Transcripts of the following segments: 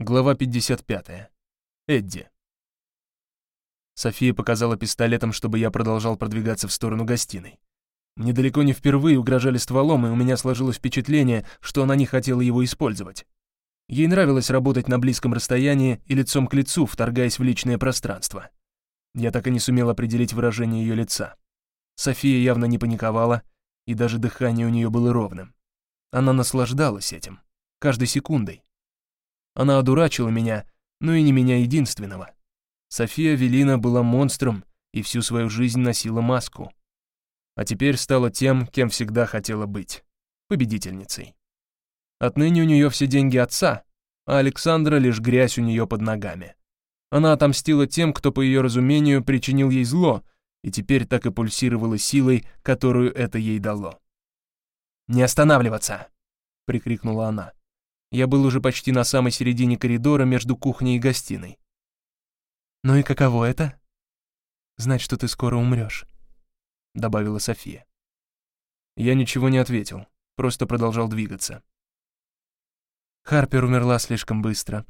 Глава 55. Эдди. София показала пистолетом, чтобы я продолжал продвигаться в сторону гостиной. Мне далеко не впервые угрожали стволом, и у меня сложилось впечатление, что она не хотела его использовать. Ей нравилось работать на близком расстоянии и лицом к лицу, вторгаясь в личное пространство. Я так и не сумел определить выражение ее лица. София явно не паниковала, и даже дыхание у нее было ровным. Она наслаждалась этим, каждой секундой. Она одурачила меня, но и не меня единственного. София Велина была монстром и всю свою жизнь носила маску. А теперь стала тем, кем всегда хотела быть — победительницей. Отныне у нее все деньги отца, а Александра лишь грязь у нее под ногами. Она отомстила тем, кто, по ее разумению, причинил ей зло, и теперь так и пульсировала силой, которую это ей дало. «Не останавливаться!» — прикрикнула она. Я был уже почти на самой середине коридора между кухней и гостиной. «Ну и каково это?» «Знать, что ты скоро умрешь», — добавила София. Я ничего не ответил, просто продолжал двигаться. Харпер умерла слишком быстро.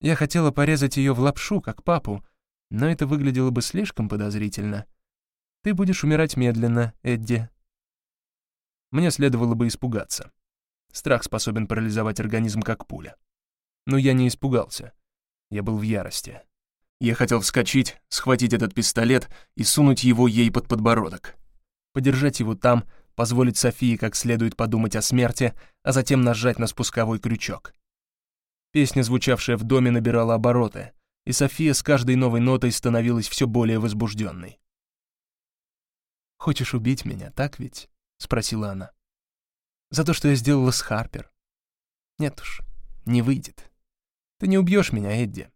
Я хотела порезать ее в лапшу, как папу, но это выглядело бы слишком подозрительно. Ты будешь умирать медленно, Эдди. Мне следовало бы испугаться. Страх способен парализовать организм, как пуля. Но я не испугался. Я был в ярости. Я хотел вскочить, схватить этот пистолет и сунуть его ей под подбородок. Подержать его там, позволить Софии как следует подумать о смерти, а затем нажать на спусковой крючок. Песня, звучавшая в доме, набирала обороты, и София с каждой новой нотой становилась все более возбужденной. «Хочешь убить меня, так ведь?» — спросила она. За то, что я сделала с Харпер. Нет уж, не выйдет. Ты не убьешь меня, Эдди.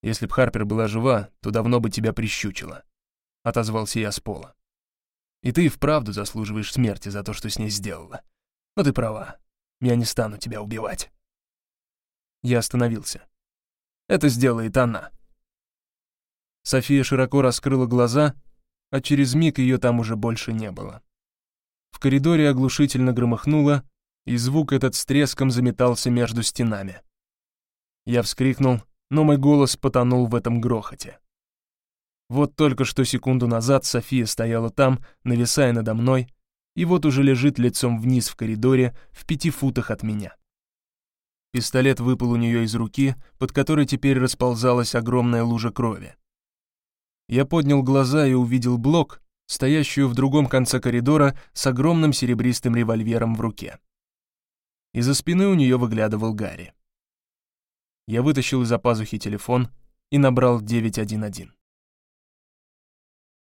Если б Харпер была жива, то давно бы тебя прищучила. Отозвался я с пола. И ты вправду заслуживаешь смерти за то, что с ней сделала. Но ты права. Я не стану тебя убивать. Я остановился. Это сделает она. София широко раскрыла глаза, а через миг ее там уже больше не было. Коридоре оглушительно громыхнуло, и звук этот с треском заметался между стенами. Я вскрикнул, но мой голос потонул в этом грохоте. Вот только что секунду назад София стояла там, нависая надо мной, и вот уже лежит лицом вниз в коридоре в пяти футах от меня. Пистолет выпал у нее из руки, под которой теперь расползалась огромная лужа крови. Я поднял глаза и увидел блок, стоящую в другом конце коридора с огромным серебристым револьвером в руке. Из-за спины у нее выглядывал Гарри. Я вытащил из-за пазухи телефон и набрал 911.